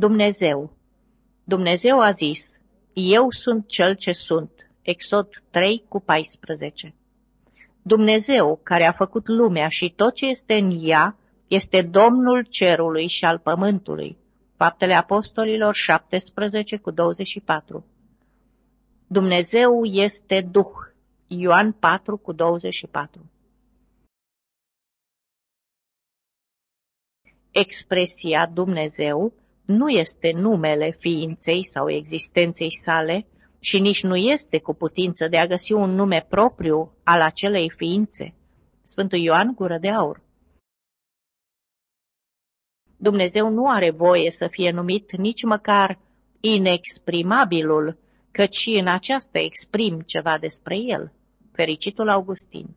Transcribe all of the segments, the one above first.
Dumnezeu. Dumnezeu a zis, Eu sunt cel ce sunt. Exod 3 cu 14. Dumnezeu, care a făcut lumea și tot ce este în ea, este Domnul cerului și al pământului. Faptele Apostolilor 17 cu 24. Dumnezeu este Duh. Ioan 4 cu 24. Expresia Dumnezeu nu este numele ființei sau existenței sale și nici nu este cu putință de a găsi un nume propriu al acelei ființe. Sfântul Ioan Gură de Aur Dumnezeu nu are voie să fie numit nici măcar inexprimabilul, căci și în aceasta exprim ceva despre el. Fericitul Augustin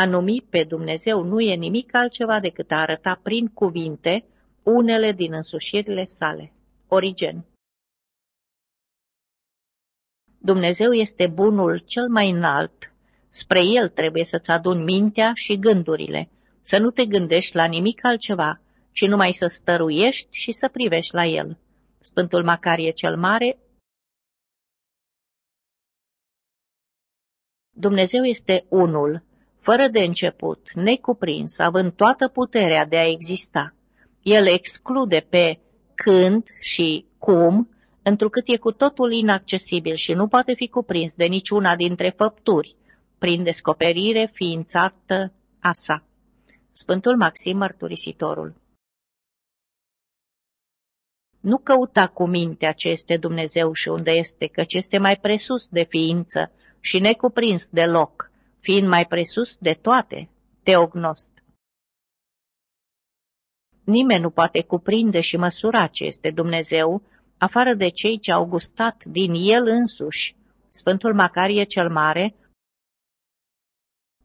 A numi pe Dumnezeu nu e nimic altceva decât a arăta prin cuvinte unele din însușirile sale. Origen. Dumnezeu este bunul cel mai înalt, spre el trebuie să-ți aduni mintea și gândurile, să nu te gândești la nimic altceva, ci numai să stăruiești și să privești la el. Sfântul Macarie cel Mare. Dumnezeu este unul, fără de început, necuprins, având toată puterea de a exista. El exclude pe când și cum, întrucât e cu totul inaccesibil și nu poate fi cuprins de niciuna dintre făpturi, prin descoperire ființată a sa. Sfântul Maxim Mărturisitorul Nu căuta cu mintea ce este Dumnezeu și unde este, căci este mai presus de ființă și necuprins deloc, fiind mai presus de toate, teognost. Nimeni nu poate cuprinde și măsura ce este Dumnezeu, afară de cei ce au gustat din el însuși. Sfântul Macarie cel Mare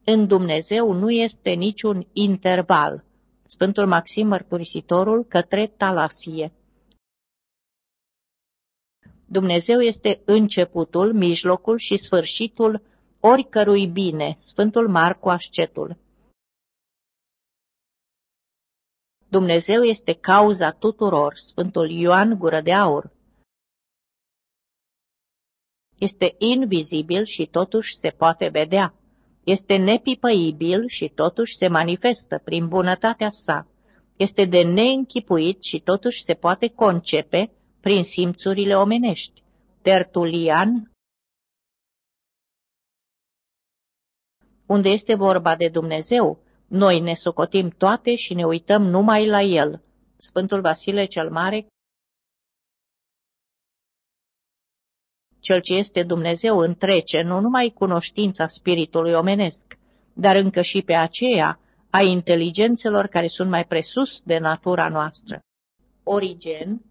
în Dumnezeu nu este niciun interval. Sfântul Maxim Mărturisitorul către Talasie. Dumnezeu este începutul, mijlocul și sfârșitul oricărui bine. Sfântul Marcu Ascetul. Dumnezeu este cauza tuturor. Sfântul Ioan Gură de Aur. Este invizibil și totuși se poate vedea. Este nepipăibil și totuși se manifestă prin bunătatea sa. Este de neînchipuit și totuși se poate concepe prin simțurile omenești. Tertulian Unde este vorba de Dumnezeu, noi ne socotim toate și ne uităm numai la El. Sfântul Vasile cel Mare Cel ce este Dumnezeu întrece nu numai cunoștința spiritului omenesc, dar încă și pe aceea a inteligențelor care sunt mai presus de natura noastră. Origen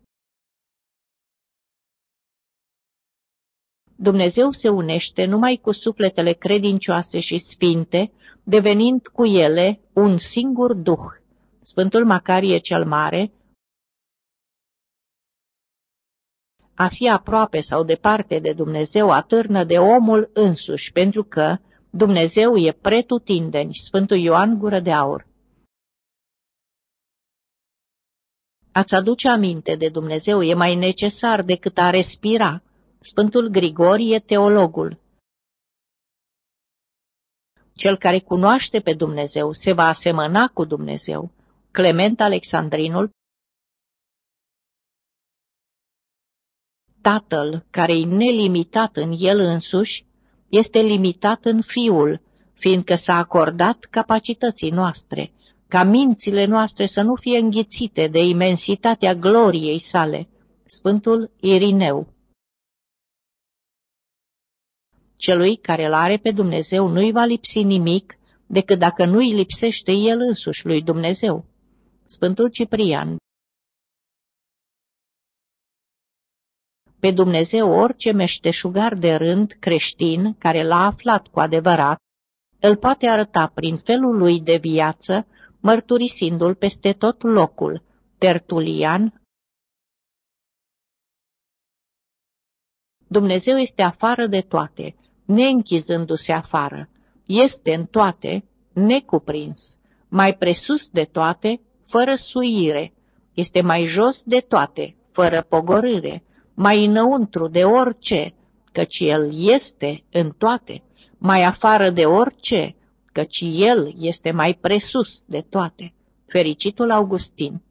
Dumnezeu se unește numai cu sufletele credincioase și sfinte, devenind cu ele un singur duh. Sfântul Macarie cel Mare a fi aproape sau departe de Dumnezeu atârnă de omul însuși, pentru că Dumnezeu e pretutindeni, Sfântul Ioan Gură de Aur. Ați aduce aminte de Dumnezeu e mai necesar decât a respira. Sfântul Grigorie, teologul. Cel care cunoaște pe Dumnezeu se va asemăna cu Dumnezeu. Clement Alexandrinul, Tatăl, care e nelimitat în el însuși, este limitat în Fiul, fiindcă s-a acordat capacității noastre, ca mințile noastre să nu fie înghițite de imensitatea gloriei sale. Sfântul Irineu Celui care îl are pe Dumnezeu nu-i va lipsi nimic decât dacă nu-i lipsește el însuși lui Dumnezeu. Sfântul Ciprian Pe Dumnezeu orice meșteșugar de rând creștin care l-a aflat cu adevărat, îl poate arăta prin felul lui de viață, mărturisindu-l peste tot locul. Tertulian Dumnezeu este afară de toate, neînchizându-se afară. Este în toate, necuprins, mai presus de toate, fără suire, este mai jos de toate, fără pogorâre, mai înăuntru de orice, căci El este în toate, mai afară de orice, căci El este mai presus de toate. Fericitul Augustin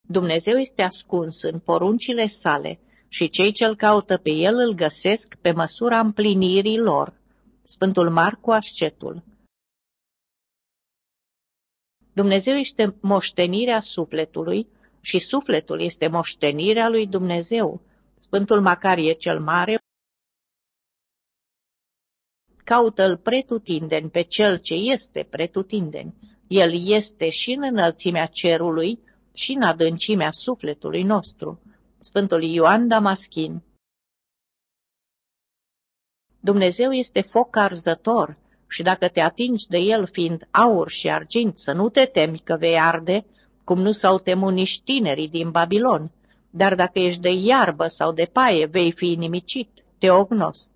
Dumnezeu este ascuns în poruncile sale și cei ce-L caută pe El îl găsesc pe măsura împlinirii lor. Sfântul Marcu Ascetul Dumnezeu este moștenirea sufletului și sufletul este moștenirea lui Dumnezeu. Sfântul Macarie cel Mare caută-l pretutindeni pe cel ce este pretutindeni. El este și în înălțimea cerului și în adâncimea sufletului nostru. Sfântul Ioan Damaschin Dumnezeu este foc arzător și dacă te atingi de el fiind aur și argint, să nu te temi că vei arde, cum nu s-au temut nici tinerii din Babilon, dar dacă ești de iarbă sau de paie, vei fi nimicit, teognost.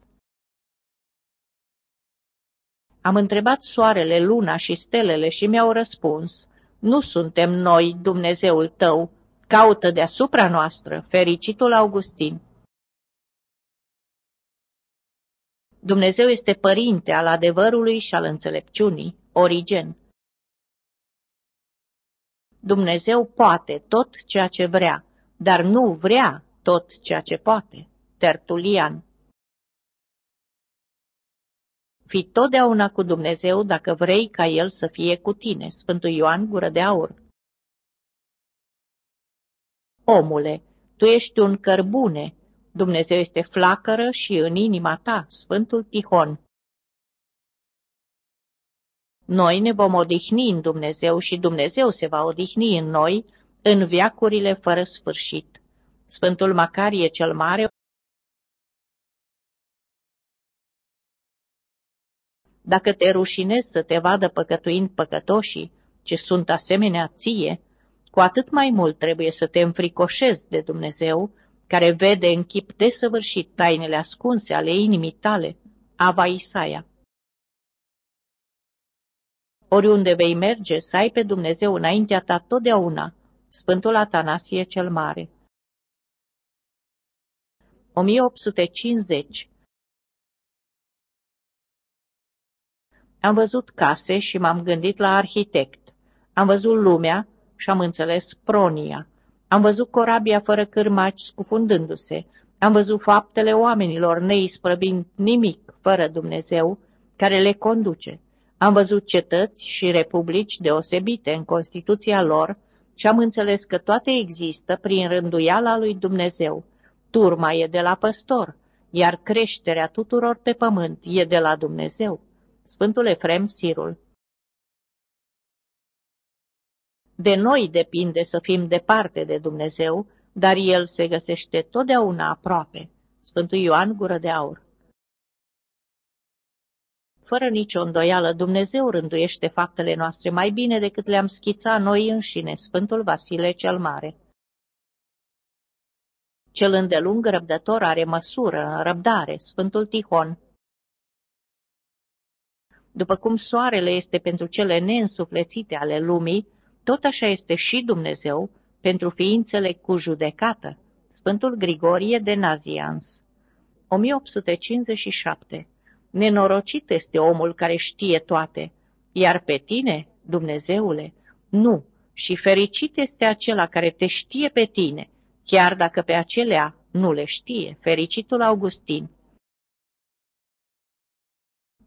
Am întrebat soarele, luna și stelele și mi-au răspuns, nu suntem noi Dumnezeul tău, caută deasupra noastră, fericitul Augustin. Dumnezeu este părinte al adevărului și al înțelepciunii, Origen. Dumnezeu poate tot ceea ce vrea, dar nu vrea tot ceea ce poate, Tertulian. Fii totdeauna cu Dumnezeu dacă vrei ca El să fie cu tine. Sfântul Ioan, gură de aur. Omule, tu ești un cărbune, Dumnezeu este flacără și în inima ta, Sfântul Tihon. Noi ne vom odihni în Dumnezeu și Dumnezeu se va odihni în noi în viacurile fără sfârșit. Sfântul Macarie cel Mare Dacă te rușinezi să te vadă păcătuind păcătoșii, ce sunt asemenea ție, cu atât mai mult trebuie să te înfricoșezi de Dumnezeu, care vede în chip desăvârșit tainele ascunse ale inimii tale, Ava Isaia. Oriunde vei merge, să ai pe Dumnezeu înaintea ta totdeauna, Sfântul Atanasie cel Mare. 1850 Am văzut case și m-am gândit la arhitect. Am văzut lumea și am înțeles pronia. Am văzut corabia fără cârmaci scufundându-se. Am văzut faptele oamenilor neisprăbind nimic fără Dumnezeu care le conduce. Am văzut cetăți și republici deosebite în Constituția lor și am înțeles că toate există prin rânduiala lui Dumnezeu. Turma e de la păstor, iar creșterea tuturor pe pământ e de la Dumnezeu. Sfântul Efrem Sirul De noi depinde să fim departe de Dumnezeu, dar El se găsește totdeauna aproape. Sfântul Ioan Gură de Aur Fără nicio îndoială, Dumnezeu rânduiește faptele noastre mai bine decât le-am schițat noi înșine, Sfântul Vasile cel Mare. Cel îndelung răbdător are măsură, răbdare, Sfântul Tihon. După cum soarele este pentru cele neînsuflețite ale lumii, tot așa este și Dumnezeu pentru ființele cu judecată. Sfântul Grigorie de Nazians 1857 Nenorocit este omul care știe toate, iar pe tine, Dumnezeule, nu, și fericit este acela care te știe pe tine, chiar dacă pe acelea nu le știe, fericitul Augustin.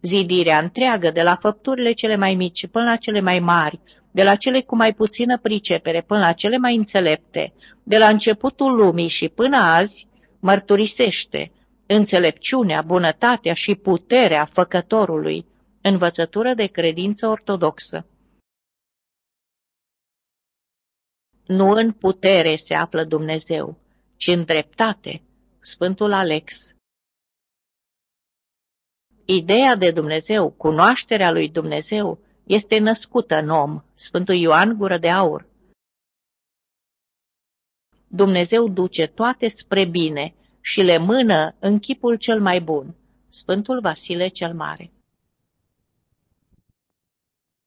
Zidirea întreagă, de la făpturile cele mai mici până la cele mai mari, de la cele cu mai puțină pricepere până la cele mai înțelepte, de la începutul lumii și până azi, mărturisește înțelepciunea, bunătatea și puterea făcătorului, învățătură de credință ortodoxă. Nu în putere se află Dumnezeu, ci în dreptate, Sfântul Alex. Ideea de Dumnezeu, cunoașterea lui Dumnezeu, este născută în om, Sfântul Ioan Gură de Aur. Dumnezeu duce toate spre bine și le mână în chipul cel mai bun, Sfântul Vasile cel Mare.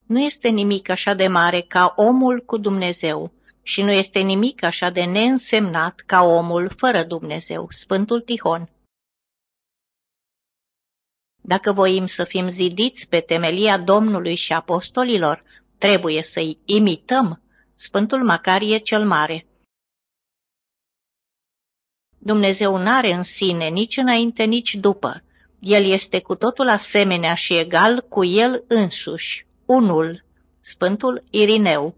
Nu este nimic așa de mare ca omul cu Dumnezeu și nu este nimic așa de neînsemnat ca omul fără Dumnezeu. Sfântul Tihon Dacă voim să fim zidiți pe temelia Domnului și apostolilor, trebuie să-i imităm. Sfântul Macarie cel Mare Dumnezeu n-are în sine nici înainte, nici după. El este cu totul asemenea și egal cu el însuși, unul, Sfântul Irineu.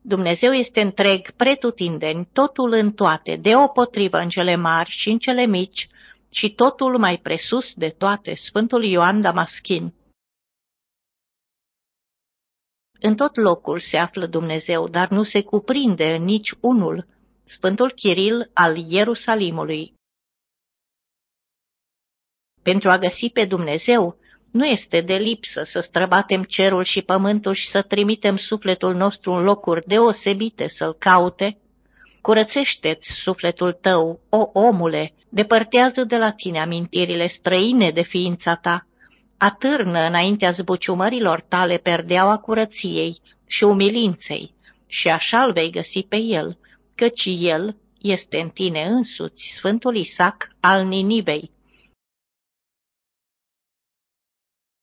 Dumnezeu este întreg pretutindeni, totul în toate, deopotrivă în cele mari și în cele mici, și totul mai presus de toate, Sfântul Ioan Damaschin. În tot locul se află Dumnezeu, dar nu se cuprinde în nici unul, Sfântul Chiril al Ierusalimului. Pentru a găsi pe Dumnezeu, nu este de lipsă să străbatem cerul și pământul și să trimitem sufletul nostru în locuri deosebite să-l caute? Curățește-ți sufletul tău, o omule, depărtează de la tine amintirile străine de ființa ta, atârnă înaintea zbuciumărilor tale perdeaua curăției și umilinței și așa-l vei găsi pe el, căci el este în tine însuți, Sfântul Isaac al Ninivei.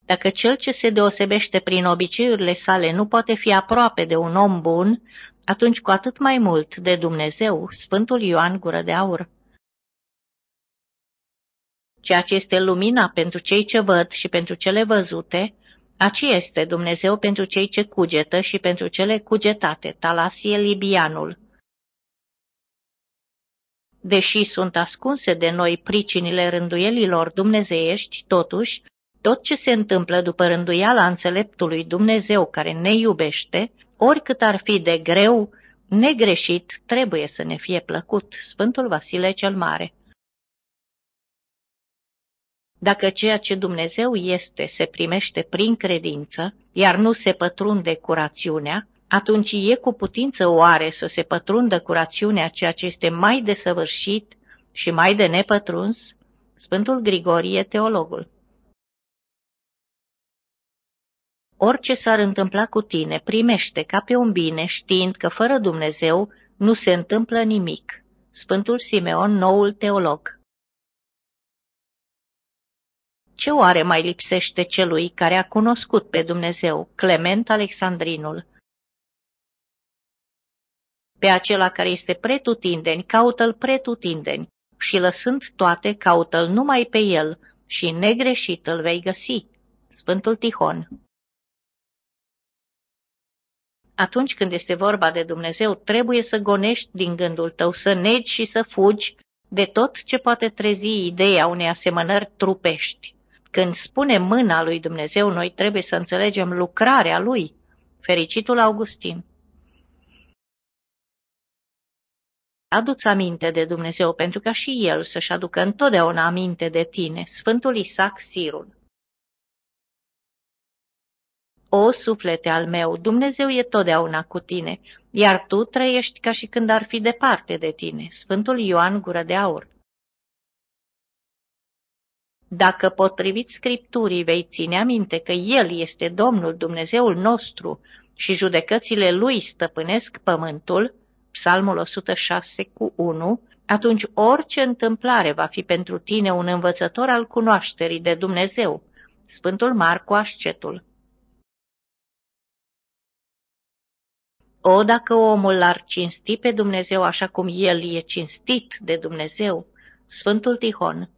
Dacă cel ce se deosebește prin obiceiurile sale nu poate fi aproape de un om bun, atunci cu atât mai mult de Dumnezeu, Sfântul Ioan Gură de Aur. Ceea ce este lumina pentru cei ce văd și pentru cele văzute, aceea este Dumnezeu pentru cei ce cugetă și pentru cele cugetate, Talasie Libianul. Deși sunt ascunse de noi pricinile rânduielilor dumnezeiești, totuși, tot ce se întâmplă după rânduiala înțeleptului Dumnezeu care ne iubește, oricât ar fi de greu, negreșit, trebuie să ne fie plăcut. Sfântul Vasile cel Mare Dacă ceea ce Dumnezeu este se primește prin credință, iar nu se pătrunde curațiunea, atunci e cu putință oare să se pătrundă curațiunea ceea ce este mai desăvârșit și mai de nepătruns? Sfântul Grigorie, teologul. Orice s-ar întâmpla cu tine, primește ca pe un bine, știind că fără Dumnezeu nu se întâmplă nimic. Sfântul Simeon, noul teolog. Ce oare mai lipsește celui care a cunoscut pe Dumnezeu, Clement Alexandrinul? Pe acela care este pretutindeni, caută-l pretutindeni și lăsând toate, caută-l numai pe el și negreșit îl vei găsi. Sfântul Tihon Atunci când este vorba de Dumnezeu, trebuie să gonești din gândul tău, să negi și să fugi de tot ce poate trezi ideea unei asemănări trupești. Când spune mâna lui Dumnezeu, noi trebuie să înțelegem lucrarea lui. Fericitul Augustin Adu-ți aminte de Dumnezeu, pentru ca și El să-și aducă întotdeauna aminte de tine. Sfântul Isaac Sirul O, suflete al meu, Dumnezeu e totdeauna cu tine, iar tu trăiești ca și când ar fi departe de tine. Sfântul Ioan Gură de Aur Dacă potrivit Scripturii vei ține aminte că El este Domnul Dumnezeul nostru și judecățile Lui stăpânesc pământul, Psalmul 106 cu 1, atunci orice întâmplare va fi pentru tine un învățător al cunoașterii de Dumnezeu. Sfântul Marcu Ascetul O, dacă omul l-ar cinsti pe Dumnezeu așa cum el e cinstit de Dumnezeu, Sfântul Tihon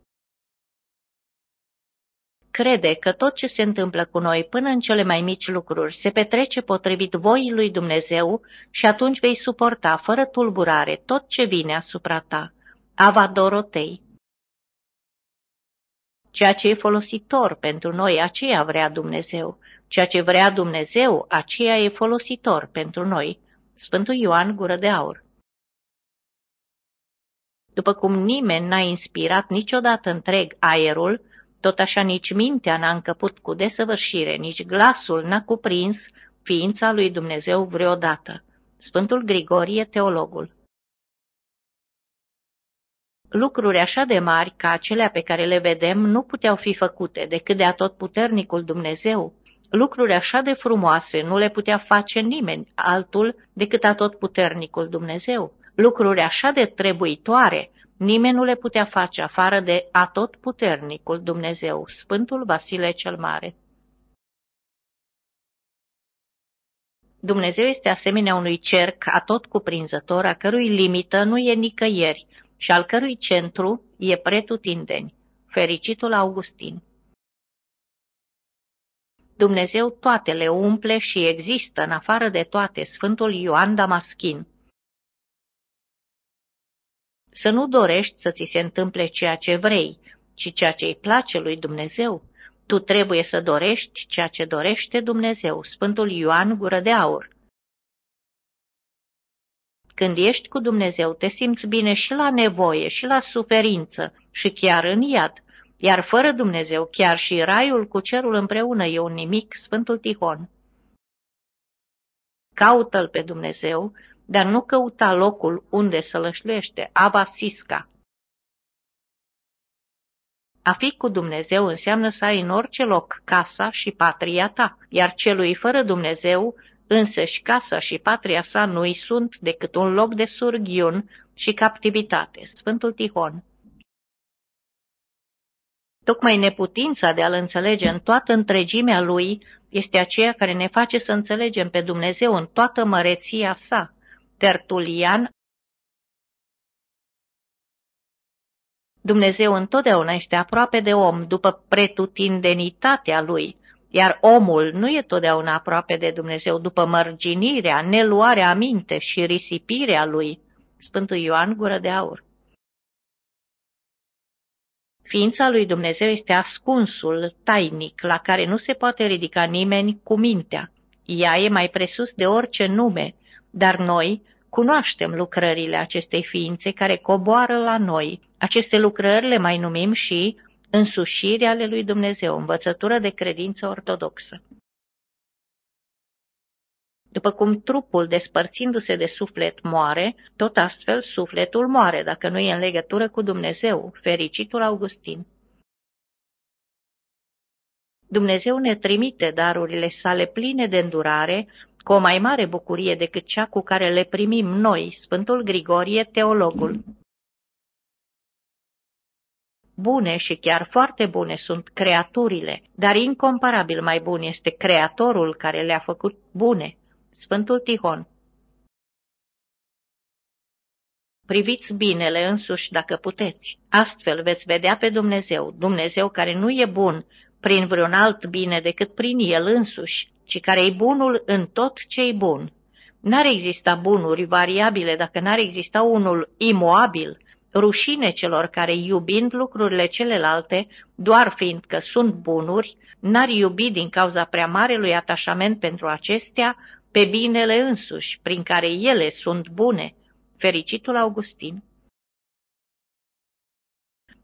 crede că tot ce se întâmplă cu noi până în cele mai mici lucruri se petrece potrivit voii lui Dumnezeu și atunci vei suporta fără tulburare tot ce vine asupra ta. Ava Dorotei Ceea ce e folositor pentru noi, aceea vrea Dumnezeu. Ceea ce vrea Dumnezeu, aceea e folositor pentru noi. Sfântul Ioan Gură de Aur După cum nimeni n-a inspirat niciodată întreg aerul, tot așa nici mintea n-a încăput cu desăvârșire, nici glasul n-a cuprins ființa lui Dumnezeu vreodată. Sfântul Grigorie, teologul Lucruri așa de mari ca acelea pe care le vedem nu puteau fi făcute decât de atotputernicul Dumnezeu. Lucruri așa de frumoase nu le putea face nimeni altul decât atotputernicul Dumnezeu. Lucruri așa de trebuitoare nimeni nu le putea face afară de atotputernicul Dumnezeu, Sfântul Vasile cel Mare. Dumnezeu este asemenea unui cerc atot cuprinzător, a cărui limită nu e nicăieri și al cărui centru e pretutindeni. Fericitul Augustin Dumnezeu toate le umple și există în afară de toate, Sfântul Ioan Damaschin. Să nu dorești să ți se întâmple ceea ce vrei, ci ceea ce îi place lui Dumnezeu. Tu trebuie să dorești ceea ce dorește Dumnezeu. Sfântul Ioan Gură de Aur Când ești cu Dumnezeu, te simți bine și la nevoie, și la suferință, și chiar în iad. Iar fără Dumnezeu, chiar și raiul cu cerul împreună e un nimic, Sfântul Tihon. Caută-L pe Dumnezeu, dar nu căuta locul unde să lășluiește, Ava Sisca. A fi cu Dumnezeu înseamnă să ai în orice loc casa și patria ta, iar celui fără Dumnezeu, însăși casa și patria sa nu-i sunt decât un loc de surghiun și captivitate. Sfântul Tihon Tocmai neputința de a-L înțelege în toată întregimea Lui este aceea care ne face să înțelegem pe Dumnezeu în toată măreția sa. Tertulian Dumnezeu întotdeauna este aproape de om după pretutindenitatea lui, iar omul nu e totdeauna aproape de Dumnezeu după mărginirea, neluarea aminte și risipirea lui. Sfântul Ioan Gură de Aur Ființa lui Dumnezeu este ascunsul tainic la care nu se poate ridica nimeni cu mintea. Ea e mai presus de orice nume, dar noi cunoaștem lucrările acestei ființe care coboară la noi. Aceste lucrări le mai numim și însușirea ale lui Dumnezeu, învățătură de credință ortodoxă. După cum trupul, despărțindu-se de suflet, moare, tot astfel sufletul moare, dacă nu e în legătură cu Dumnezeu, fericitul Augustin. Dumnezeu ne trimite darurile sale pline de îndurare, cu o mai mare bucurie decât cea cu care le primim noi, Sfântul Grigorie, teologul. Bune și chiar foarte bune sunt creaturile, dar incomparabil mai bun este Creatorul care le-a făcut bune. Sfântul Tihon Priviți binele însuși dacă puteți. Astfel veți vedea pe Dumnezeu, Dumnezeu care nu e bun prin vreun alt bine decât prin El însuși, ci care e bunul în tot ce e bun. N-ar exista bunuri variabile dacă n-ar exista unul imoabil, rușine celor care, iubind lucrurile celelalte, doar fiindcă sunt bunuri, n-ar iubi din cauza prea marelui atașament pentru acestea, pe binele însuși, prin care ele sunt bune. Fericitul Augustin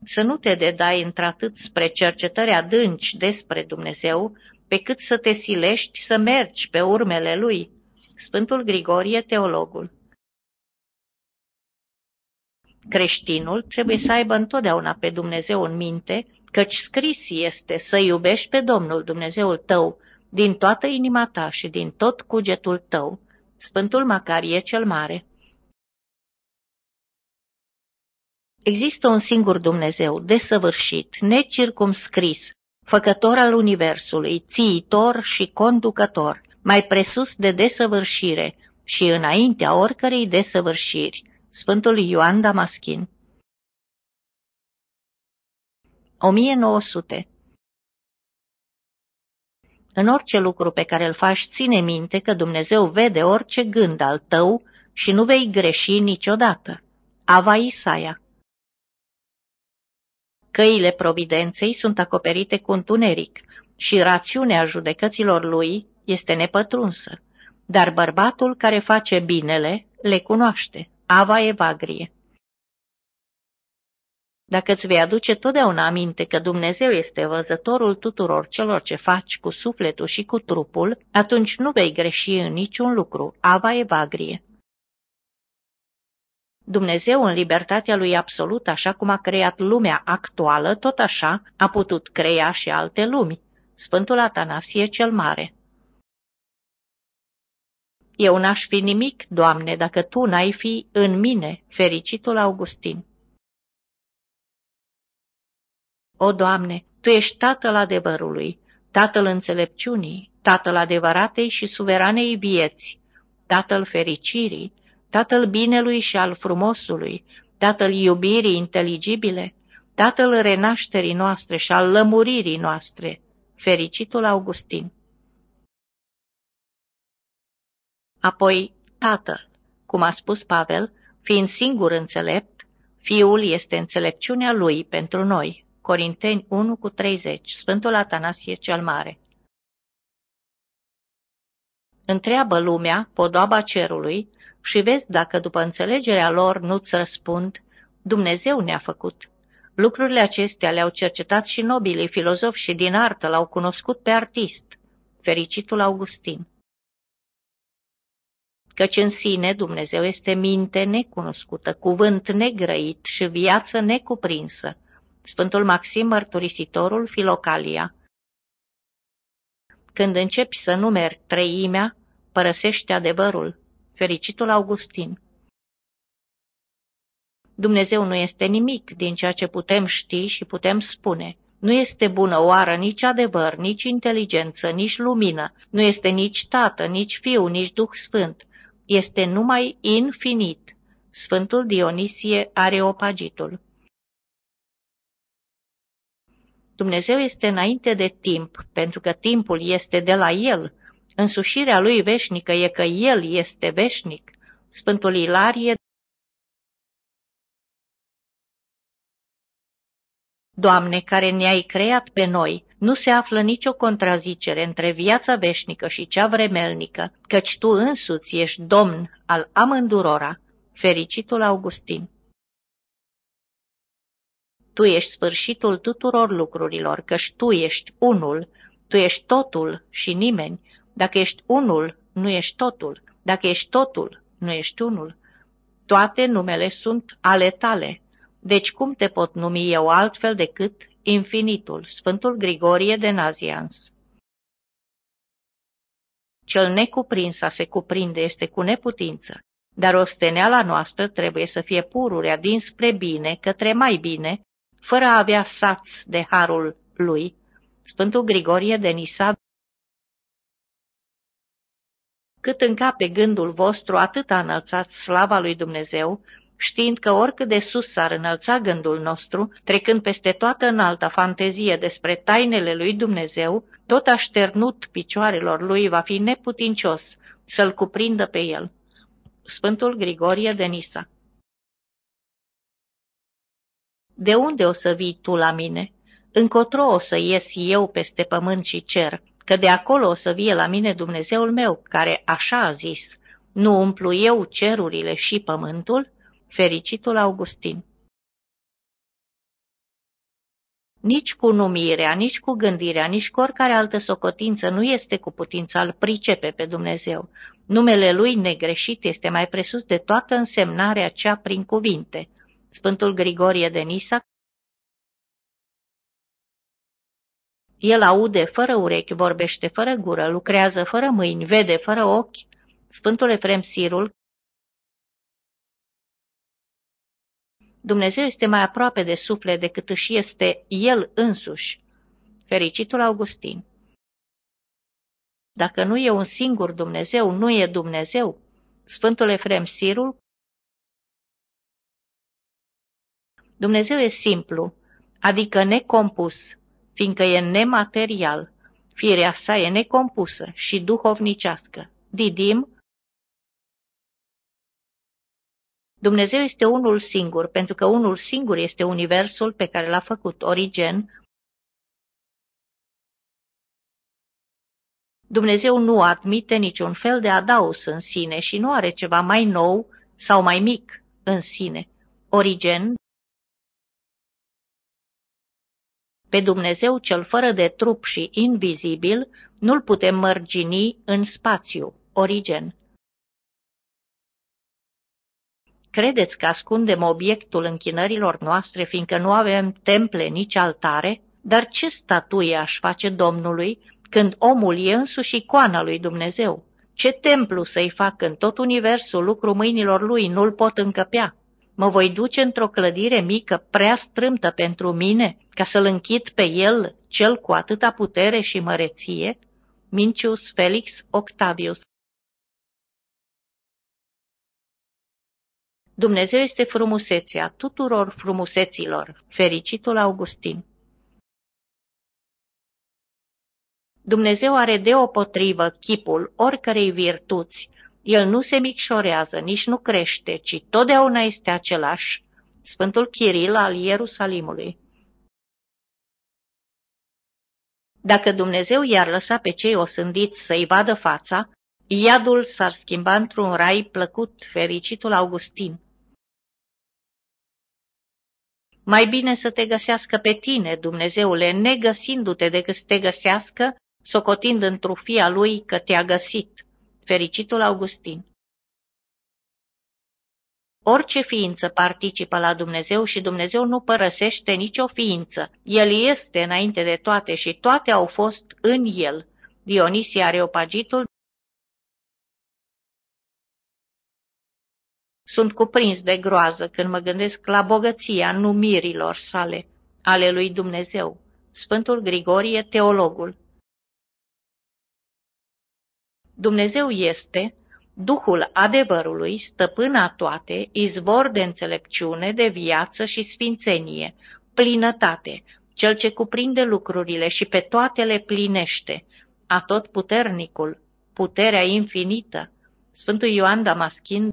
Să nu te dedai într-atât spre cercetări adânci despre Dumnezeu, pe cât să te silești să mergi pe urmele Lui. Sfântul Grigorie, teologul Creștinul trebuie să aibă întotdeauna pe Dumnezeu în minte, căci scris este să iubești pe Domnul Dumnezeul tău din toată inima ta și din tot cugetul tău, Sfântul Macarie cel Mare. Există un singur Dumnezeu, desăvârșit, necircumscris, făcător al Universului, țiitor și conducător, mai presus de desăvârșire și înaintea oricărei desăvârșiri, Sfântul Ioan Damaschin. 1900 în orice lucru pe care îl faci, ține minte că Dumnezeu vede orice gând al tău și nu vei greși niciodată. Ava Isaia Căile providenței sunt acoperite cu întuneric și rațiunea judecăților lui este nepătrunsă, dar bărbatul care face binele le cunoaște. Ava Evagrie dacă îți vei aduce totdeauna aminte că Dumnezeu este văzătorul tuturor celor ce faci cu sufletul și cu trupul, atunci nu vei greși în niciun lucru. Ava Evagrie Dumnezeu, în libertatea lui absolut, așa cum a creat lumea actuală, tot așa a putut crea și alte lumi. Sfântul Atanasie cel Mare Eu n-aș fi nimic, Doamne, dacă Tu n-ai fi în mine, fericitul Augustin. O, Doamne, Tu ești Tatăl adevărului, Tatăl înțelepciunii, Tatăl adevăratei și suveranei vieți, Tatăl fericirii, Tatăl binelui și al frumosului, Tatăl iubirii inteligibile, Tatăl renașterii noastre și al lămuririi noastre, fericitul Augustin. Apoi, Tatăl, cum a spus Pavel, fiind singur înțelept, Fiul este înțelepciunea lui pentru noi. Corinteni 1 cu 30, Sfântul Atanasie cel Mare. Întreabă lumea, podoaba cerului, și vezi dacă după înțelegerea lor nu-ți răspund, Dumnezeu ne-a făcut. Lucrurile acestea le-au cercetat și nobilii filozofi și din artă l-au cunoscut pe artist, fericitul Augustin. Căci în sine Dumnezeu este minte necunoscută, cuvânt negrăit și viață necuprinsă. Sfântul Maxim Mărturisitorul Filocalia Când începi să numeri treimea, părăsești adevărul, fericitul Augustin. Dumnezeu nu este nimic din ceea ce putem ști și putem spune. Nu este bună oară nici adevăr, nici inteligență, nici lumină, nu este nici Tată, nici Fiu, nici Duh Sfânt. Este numai infinit. Sfântul Dionisie Areopagitul Dumnezeu este înainte de timp, pentru că timpul este de la El, Însușirea lui veșnică e că el este veșnic. Sfântul Ilarie Doamne, care ne-ai creat pe noi, nu se află nicio contrazicere între viața veșnică și cea vremelnică, căci Tu însuți ești Domn al amândurora, fericitul Augustin. Tu ești sfârșitul tuturor lucrurilor, căci Tu ești unul, Tu ești totul și nimeni, dacă ești unul, nu ești totul. Dacă ești totul, nu ești unul. Toate numele sunt ale tale. Deci cum te pot numi eu altfel decât infinitul, Sfântul Grigorie de Nazians? Cel necuprins a se cuprinde este cu neputință, dar osteneala noastră trebuie să fie pururea dinspre bine către mai bine, fără a avea saț de harul lui. Sfântul Grigorie de Nisa cât încape gândul vostru, atât a înălțat slava lui Dumnezeu, știind că oricât de sus s-ar înălța gândul nostru, trecând peste toată înalta fantezie despre tainele lui Dumnezeu, tot așternut picioarelor lui va fi neputincios să-l cuprindă pe el. Sfântul Grigorie de Nisa De unde o să vii tu la mine? Încotro o să ies eu peste pământ și cer, că de acolo o să vie la mine Dumnezeul meu, care așa a zis, nu umplu eu cerurile și pământul? Fericitul Augustin. Nici cu numirea, nici cu gândirea, nici cu oricare altă socotință nu este cu putință al pricepe pe Dumnezeu. Numele lui negreșit este mai presus de toată însemnarea cea prin cuvinte. Sfântul Grigorie de Nisa, El aude fără urechi, vorbește fără gură, lucrează fără mâini, vede fără ochi. Sfântul Efrem Sirul Dumnezeu este mai aproape de suflet decât își este El însuși. Fericitul Augustin Dacă nu e un singur Dumnezeu, nu e Dumnezeu. Sfântul Efrem Sirul Dumnezeu e simplu, adică necompus, fiindcă e nematerial, firea sa e necompusă și duhovnicească. Didim, Dumnezeu este unul singur, pentru că unul singur este universul pe care l-a făcut Origen. Dumnezeu nu admite niciun fel de adaus în sine și nu are ceva mai nou sau mai mic în sine. Origen Pe Dumnezeu cel fără de trup și invizibil nu-l putem mărgini în spațiu, origen. Credeți că ascundem obiectul închinărilor noastre, fiindcă nu avem temple nici altare? Dar ce statuie aș face Domnului când omul e însuși icoana lui Dumnezeu? Ce templu să-i fac în tot universul lucru mâinilor lui nu-l pot încăpea? Mă voi duce într-o clădire mică, prea strâmtă pentru mine, ca să-l închid pe el, cel cu atâta putere și măreție? Mincius Felix Octavius Dumnezeu este frumusețea tuturor frumuseților, fericitul Augustin. Dumnezeu are deopotrivă chipul oricărei virtuți. El nu se micșorează, nici nu crește, ci totdeauna este același. Sfântul Chiril al Ierusalimului. Dacă Dumnezeu i-ar lăsa pe cei osândiți să-i vadă fața, iadul s-ar schimba într-un rai plăcut, fericitul Augustin. Mai bine să te găsească pe tine, Dumnezeule, negăsindu-te decât să te găsească, socotind într-o fia lui că te-a găsit. Fericitul Augustin Orice ființă participă la Dumnezeu și Dumnezeu nu părăsește nicio ființă. El este înainte de toate și toate au fost în El. Dionisie Areopagitul Sunt cuprins de groază când mă gândesc la bogăția numirilor sale, ale lui Dumnezeu. Sfântul Grigorie, teologul. Dumnezeu este Duhul adevărului, stăpâna toate, izvor de înțelepciune, de viață și sfințenie, plinătate, cel ce cuprinde lucrurile și pe toate le plinește, atot puternicul, puterea infinită. Sfântul Ioan Damaschin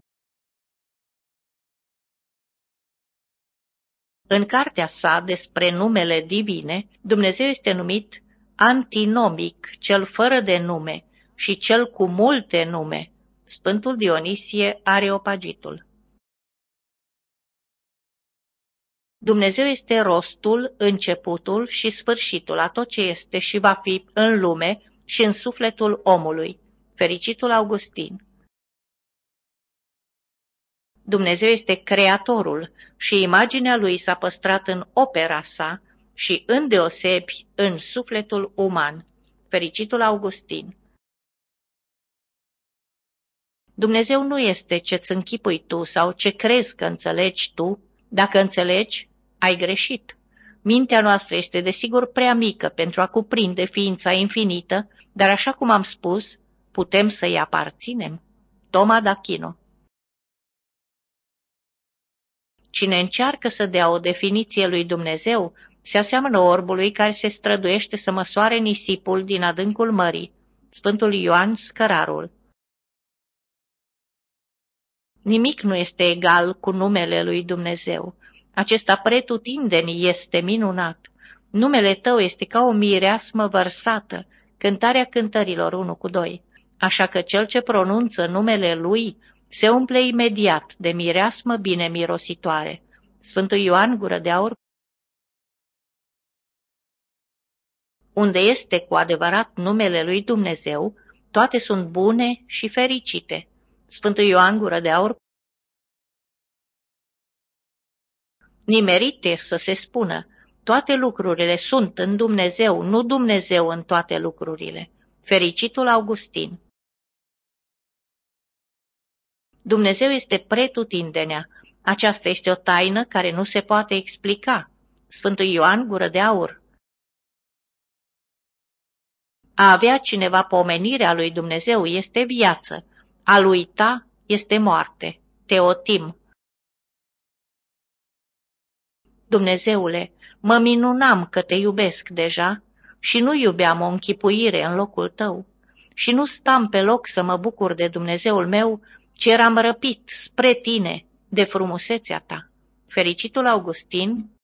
În cartea sa despre numele divine, Dumnezeu este numit antinomic, cel fără de nume și cel cu multe nume. Sfântul Dionisie Areopagitul Dumnezeu este rostul, începutul și sfârșitul a tot ce este și va fi în lume și în sufletul omului. Fericitul Augustin Dumnezeu este creatorul și imaginea lui s-a păstrat în opera sa și îndeosebi în sufletul uman. Fericitul Augustin Dumnezeu nu este ce-ți închipui tu sau ce crezi că înțelegi tu. Dacă înțelegi, ai greșit. Mintea noastră este desigur prea mică pentru a cuprinde ființa infinită, dar așa cum am spus, putem să-i aparținem. Toma d'Achino Cine încearcă să dea o definiție lui Dumnezeu, se aseamănă orbului care se străduiește să măsoare nisipul din adâncul mării. Sfântul Ioan Scărarul Nimic nu este egal cu numele lui Dumnezeu. Acesta pretutindeni este minunat. Numele tău este ca o mireasmă vărsată, cântarea cântărilor unu cu doi. Așa că cel ce pronunță numele lui se umple imediat de mireasmă bine mirositoare. Sfântul Ioan Gură de Aur Unde este cu adevărat numele lui Dumnezeu, toate sunt bune și fericite. Sfântul Ioan Gură de Aur Nimerite să se spună, toate lucrurile sunt în Dumnezeu, nu Dumnezeu în toate lucrurile. Fericitul Augustin Dumnezeu este pretutindenea. Aceasta este o taină care nu se poate explica. Sfântul Ioan Gură de Aur A avea cineva pomenirea lui Dumnezeu este viață, a uita este moarte. Teotim Dumnezeule, mă minunam că te iubesc deja și nu iubeam o închipuire în locul tău și nu stam pe loc să mă bucur de Dumnezeul meu ci eram răpit spre tine de frumusețea ta. Fericitul Augustin